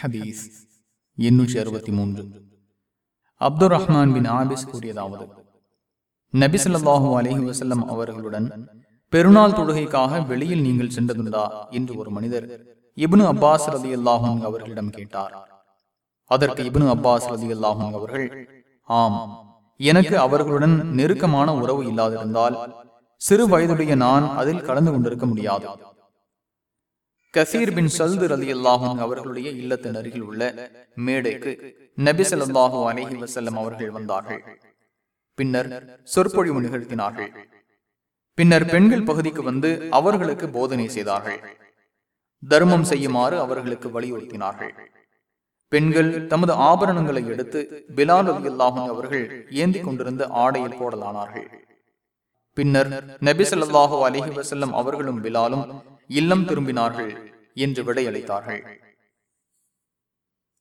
ஹபீஸ் எண்ணூற்றி அறுபத்தி மூன்று. அப்துல் ரஹ்மான் பின் ஆபிஸ் கூறியதாவது நபி அலஹி வசல்லம் அவர்களுடன் பெருநாள் தொழுகைக்காக வெளியில் நீங்கள் சென்றதுண்டா என்று ஒரு மனிதர் இப்னு அப்பாஸ் ரதி அல்லாஹும் அவர்களிடம் கேட்டார். அதற்கு இப்னு அப்பாஸ் ரதி அல்லாஹும் அவர்கள் ஆம் எனக்கு அவர்களுடன் நெருக்கமான உறவு இல்லாதிருந்தால் சிறு வயதுடைய நான் அதில் கலந்து கொண்டிருக்க முடியாது. கசீர் பின் சல்து அலி அல்லாஹும் அவர்களுடைய இல்லத்தின் அருகில் உள்ள மேடைக்கு நபி அலஹி வசல்லம் அவர்கள் வந்தார்கள். பின்னர் சொற்பொழிவு நிகழ்த்தினார்கள். பின்னர் பெண்கள் பகுதிக்கு வந்து அவர்களுக்கு போதனை செய்தார்கள். தர்மம் செய்யுமாறு அவர்களுக்கு வலியுறுத்தினார்கள். பெண்கள் தமது ஆபரணங்களை எடுத்து பிலால் அலி அல்லாஹும் அவர்கள் ஏந்தி கொண்டிருந்த ஆடையில் போடலானார்கள். பின்னர் நபி சொல்லாஹு அலைஹி வசல்லம் அவர்களும் பிலாலும் இல்லம் திரும்பினார்கள். என்று விடையளித்தார்கள்.